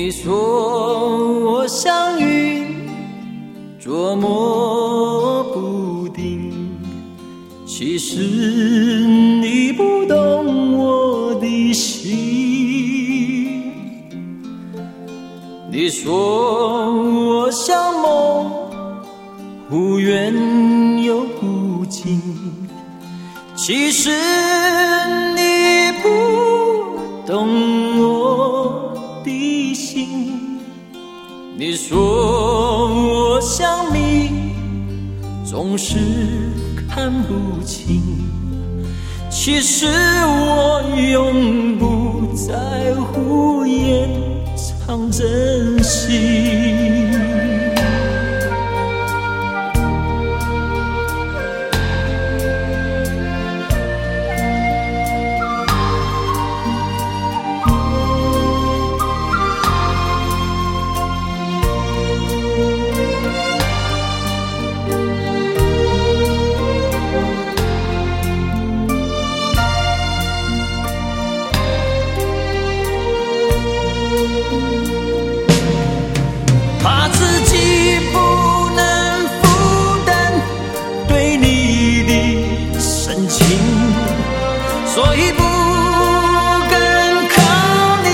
你说我像云，捉摸不定，其实你不懂我的心。你说我像梦，忽远又忽近，其实你说我想你，总是看不清，其实我永不在乎掩藏真心。怕自己不能负担对你的深情，所以不敢靠你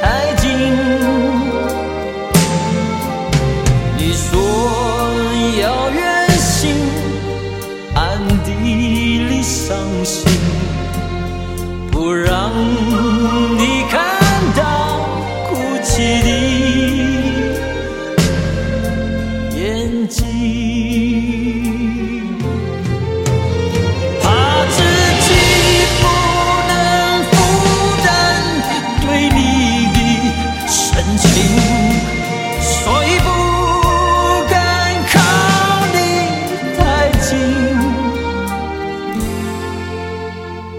太近。你说要远行，暗地里伤心，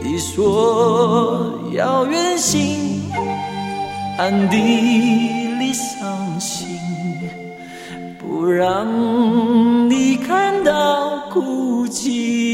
你说要远行，暗地里伤心。不让你看到哭泣